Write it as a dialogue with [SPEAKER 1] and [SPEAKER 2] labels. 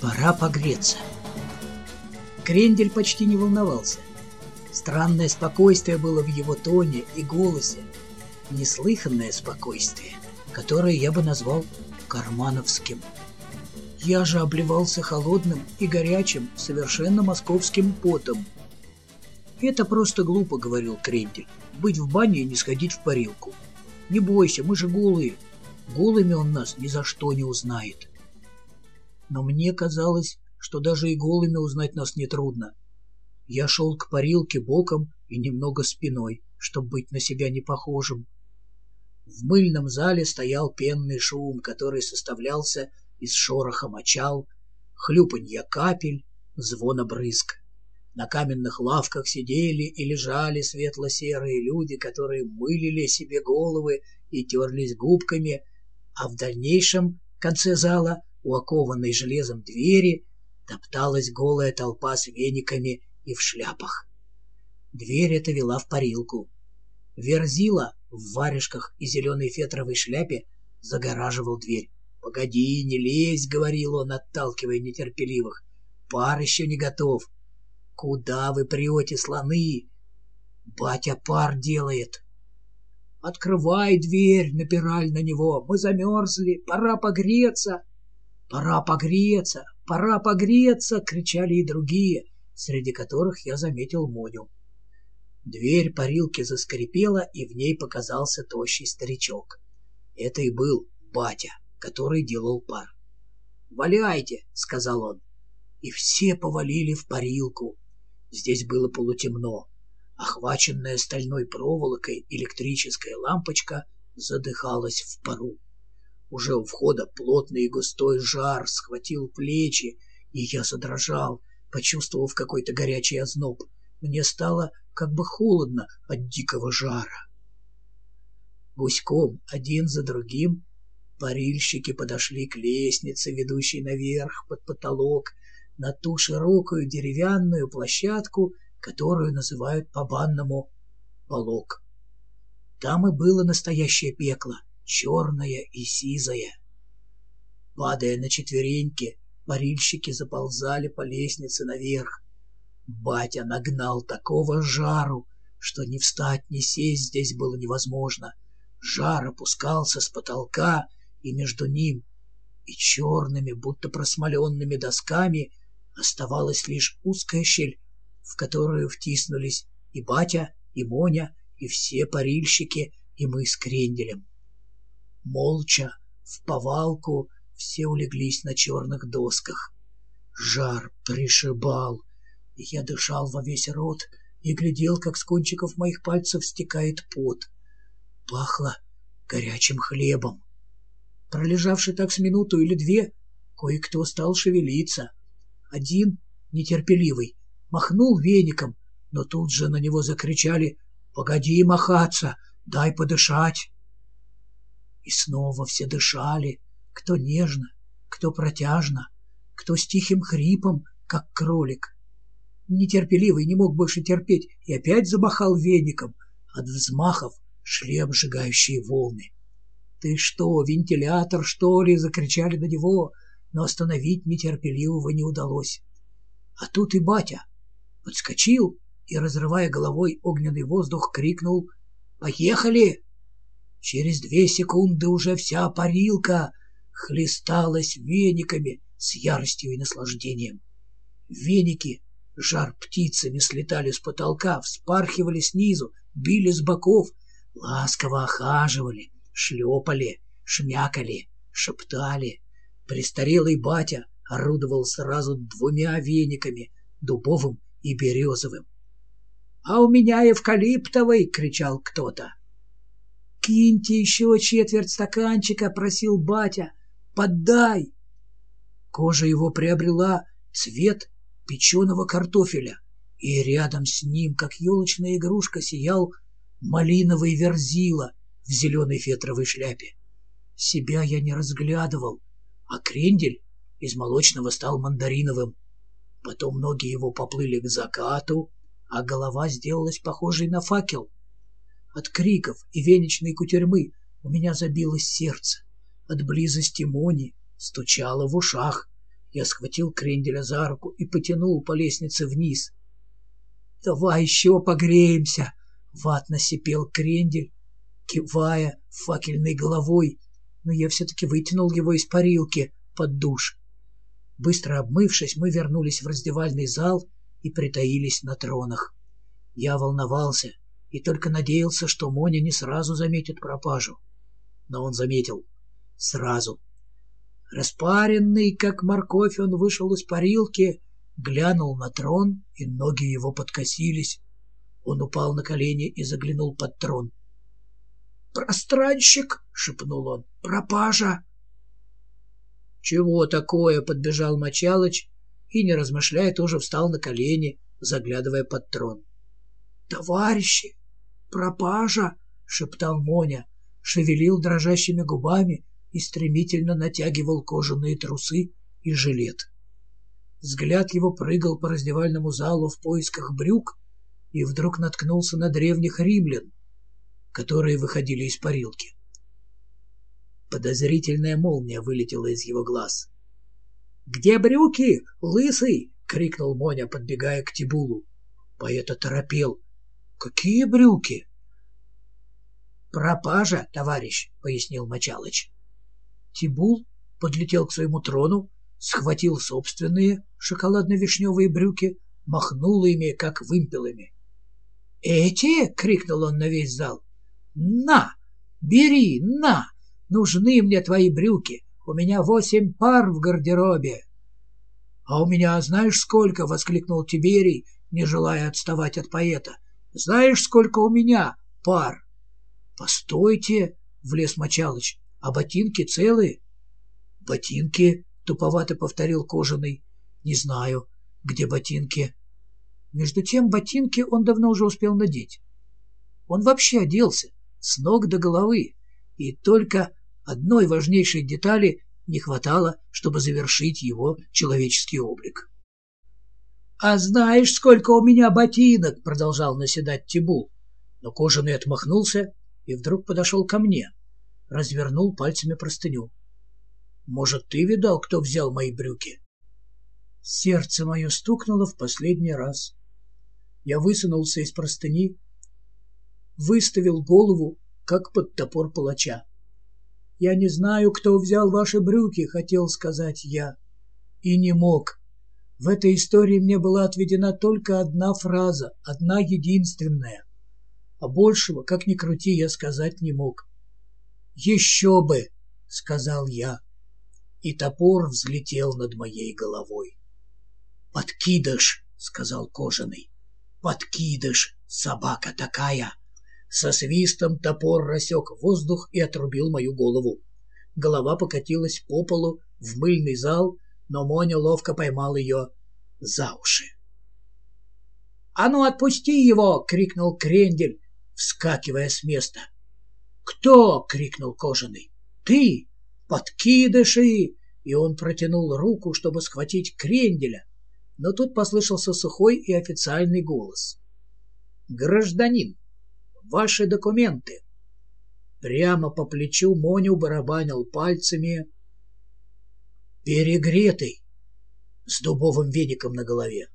[SPEAKER 1] Пора погреться. Крендель почти не волновался. Странное спокойствие было в его тоне и голосе. Неслыханное спокойствие, которое я бы назвал кармановским. Я же обливался холодным и горячим, совершенно московским потом. «Это просто глупо», — говорил Крендель, — «быть в бане и не сходить в парилку. Не бойся, мы же голые. Голыми он нас ни за что не узнает» но мне казалось, что даже и голыми узнать нас нетрудно. Я шел к парилке боком и немного спиной, чтобы быть на себя не похожим. В мыльном зале стоял пенный шум, который составлялся из шороха мочал, хлюпанья капель, звона брызг. На каменных лавках сидели и лежали светло-серые люди, которые мылили себе головы и терлись губками, а в дальнейшем конце зала у окованной железом двери топталась голая толпа с вениками и в шляпах. Дверь эта вела в парилку. Верзила в варежках и зеленой фетровой шляпе загораживал дверь. «Погоди, не лезь», — говорил он, отталкивая нетерпеливых. «Пар еще не готов». «Куда вы прете, слоны?» «Батя пар делает». «Открывай дверь!» — напирали на него. «Мы замерзли, пора погреться!» «Пора погреться! Пора погреться!» — кричали и другие, среди которых я заметил Моню. Дверь парилки заскрипела, и в ней показался тощий старичок. Это и был батя, который делал пар. «Валяйте!» — сказал он. И все повалили в парилку. Здесь было полутемно. Охваченная стальной проволокой электрическая лампочка задыхалась в пару. Уже у входа плотный и густой жар схватил плечи, и я задрожал, почувствовав какой-то горячий озноб. Мне стало как бы холодно от дикого жара. Гуськом, один за другим, парильщики подошли к лестнице, ведущей наверх под потолок, на ту широкую деревянную площадку, которую называют по-банному полок. Там и было настоящее пекло — черная и сизая. Падая на четвереньки, парильщики заползали по лестнице наверх. Батя нагнал такого жару, что ни встать, ни сесть здесь было невозможно. Жар опускался с потолка, и между ним и черными, будто просмоленными досками оставалась лишь узкая щель, в которую втиснулись и батя, и Моня, и все парильщики, и мы с Кренделем. Молча, в повалку, все улеглись на черных досках. Жар пришибал. Я дышал во весь рот и глядел, как с кончиков моих пальцев стекает пот. Пахло горячим хлебом. Пролежавший так с минуту или две, кое-кто стал шевелиться. Один, нетерпеливый, махнул веником, но тут же на него закричали «Погоди махаться, дай подышать!» И снова все дышали, кто нежно, кто протяжно, кто с тихим хрипом, как кролик. Нетерпеливый не мог больше терпеть и опять замахал веником. От взмахов шли обжигающие волны. «Ты что, вентилятор, что ли?» — закричали на него, но остановить нетерпеливого не удалось. А тут и батя подскочил и, разрывая головой огненный воздух, крикнул «Поехали!» Через две секунды уже вся парилка хлесталась вениками с яростью и наслаждением. Веники жар птицами слетали с потолка, вспархивали снизу, били с боков, ласково охаживали, шлепали, шмякали, шептали. Престарелый батя орудовал сразу двумя вениками, дубовым и березовым. — А у меня эвкалиптовый! — кричал кто-то. «Киньте еще четверть стаканчика», — просил батя. «Поддай!» Кожа его приобрела цвет печеного картофеля, и рядом с ним, как елочная игрушка, сиял малиновый верзила в зеленой фетровой шляпе. Себя я не разглядывал, а крендель из молочного стал мандариновым. Потом ноги его поплыли к закату, а голова сделалась похожей на факел. от криков и веничной кутерьмы у меня забилось сердце. От близости Мони стучало в ушах. Я схватил Кренделя за руку и потянул по лестнице вниз. «Давай еще погреемся!» — ватно сипел Крендель, кивая факельной головой, но я все-таки вытянул его из парилки под душ. Быстро обмывшись, мы вернулись в раздевальный зал и притаились на тронах. Я волновался и только надеялся, что Моня не сразу заметит пропажу. Но он заметил. Сразу. Распаренный, как морковь, он вышел из парилки, глянул на трон, и ноги его подкосились. Он упал на колени и заглянул под трон. «Пространщик!» — шепнул он. «Пропажа!» «Чего такое?» — подбежал Мочалыч и, не размышляя, тоже встал на колени, заглядывая под трон. «Товарищи! Пропажа!» — шептал Моня, шевелил дрожащими губами и стремительно натягивал кожаные трусы и жилет. Взгляд его прыгал по раздевальному залу в поисках брюк и вдруг наткнулся на древних римлян, которые выходили из парилки. Подозрительная молния вылетела из его глаз. «Где брюки, лысый?» — крикнул Моня, подбегая к Тибулу. Поэт оторопел. «Какие брюки?» «Пропажа, товарищ», — пояснил Мочалыч. Тибул подлетел к своему трону, схватил собственные шоколадно-вишневые брюки, махнул ими, как вымпелами. «Эти?» — крикнул он на весь зал. «На! Бери, на! Нужны мне твои брюки! У меня восемь пар в гардеробе!» «А у меня знаешь сколько?» — воскликнул Тиберий, не желая отставать от поэта. «Знаешь, сколько у меня пар?» «Постойте!» — влез Мочалыч. «А ботинки целые?» «Ботинки?» — туповато повторил Кожаный. «Не знаю, где ботинки». Между тем ботинки он давно уже успел надеть. Он вообще оделся, с ног до головы, и только одной важнейшей детали не хватало, чтобы завершить его человеческий облик. «А знаешь, сколько у меня ботинок?» — продолжал наседать Тибул. Но Кожаный отмахнулся и вдруг подошел ко мне, развернул пальцами простыню. «Может, ты видал, кто взял мои брюки?» Сердце мое стукнуло в последний раз. Я высунулся из простыни, выставил голову, как под топор палача. «Я не знаю, кто взял ваши брюки», — хотел сказать я. И не мог. В этой истории мне была отведена только одна фраза, одна единственная. А большего, как ни крути, я сказать не мог. «Еще бы!» — сказал я. И топор взлетел над моей головой. «Подкидыш!» — сказал Кожаный. «Подкидыш! Собака такая!» Со свистом топор рассек воздух и отрубил мою голову. Голова покатилась по полу в мыльный зал, но Моня ловко поймал ее за уши. «А ну, отпусти его!» — крикнул Крендель, вскакивая с места. «Кто?» — крикнул Кожаный. «Ты! Подкидыши!» И он протянул руку, чтобы схватить Кренделя. Но тут послышался сухой и официальный голос. «Гражданин, Ваши документы. Прямо по плечу Моню барабанил пальцами перегретый с дубовым веником на голове.